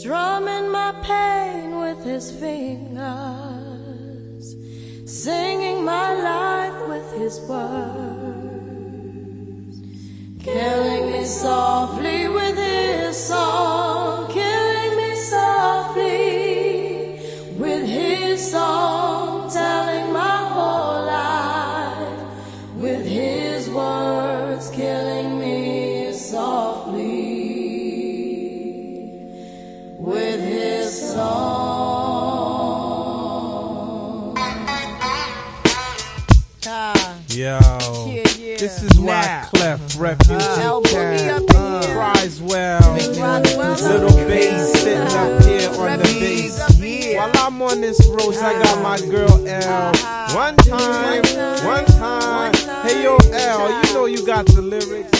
strumming my pain with his fingers, singing my life with his words, killing me softly with his song, killing me softly with his song, Yo, yeah, yeah. this is why. Clef mm-hmm. Refugee El Boogie Cat here. Criswell, Roswell little bass sitting up here on the bass. up in here. While I'm on this road, I got my girl L. One time, one time. Hey yo, L, you know you got the lyrics.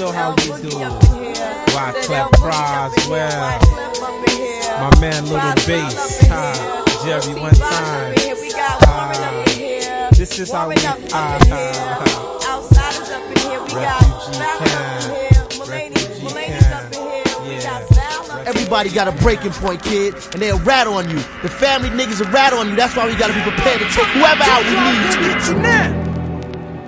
know how we do. Why clap Croswell, my man Little Bass, ah, Jerry one time. Ah, this is how we ah, ah. Outsiders up in here, we got Refugee Val camp. here, Mulaney's Refugee up in here, Yeah. got Val up in Everybody got a breaking point, kid, and they'll rat on you. The family niggas will rat on you. That's why we gotta be prepared to take whoever out we need to.